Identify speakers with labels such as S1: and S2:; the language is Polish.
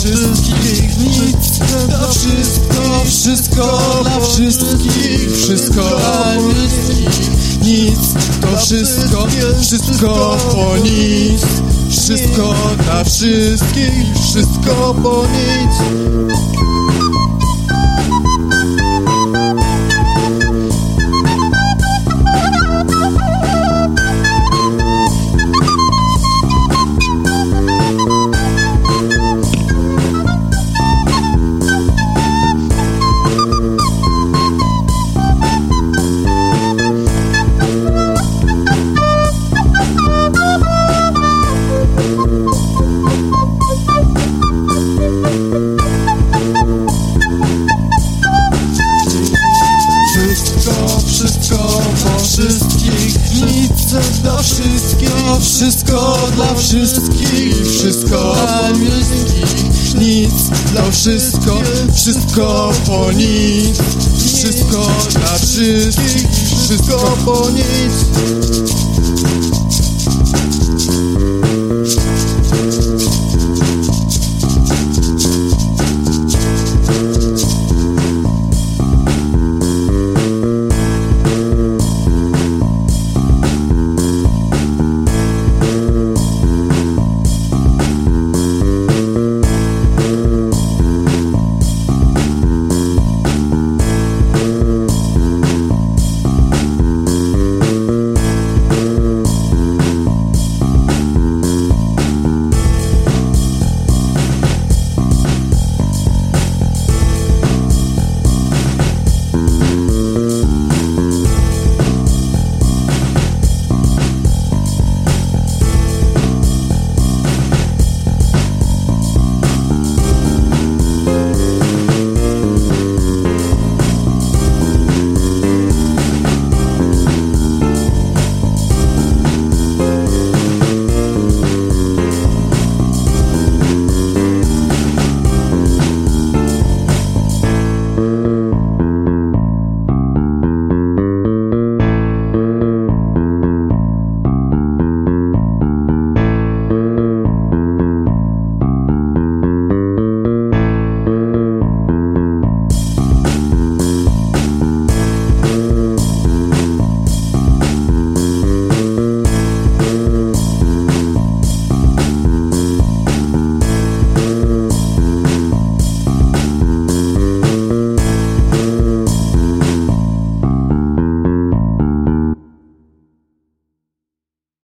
S1: wszystkich, nic dla wszystkich, wszystko dla wszystkich, wszystko dla wszystkich, nic to wszystko, wszystko po nic, wszystko dla wszystkich, wszystko po nic. Wszystko, wszystko wszystkich, nic dla wszystkich, wszystko dla wszystkich, wszystko dla wszystkich, nic dla wszystko, wszystko po nic, wszystko dla wszystkich, wszystko po nic.